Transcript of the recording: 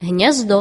гнездо.